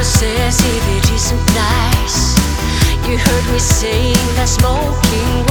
possessive, it isn't nice. You heard me saying that smoking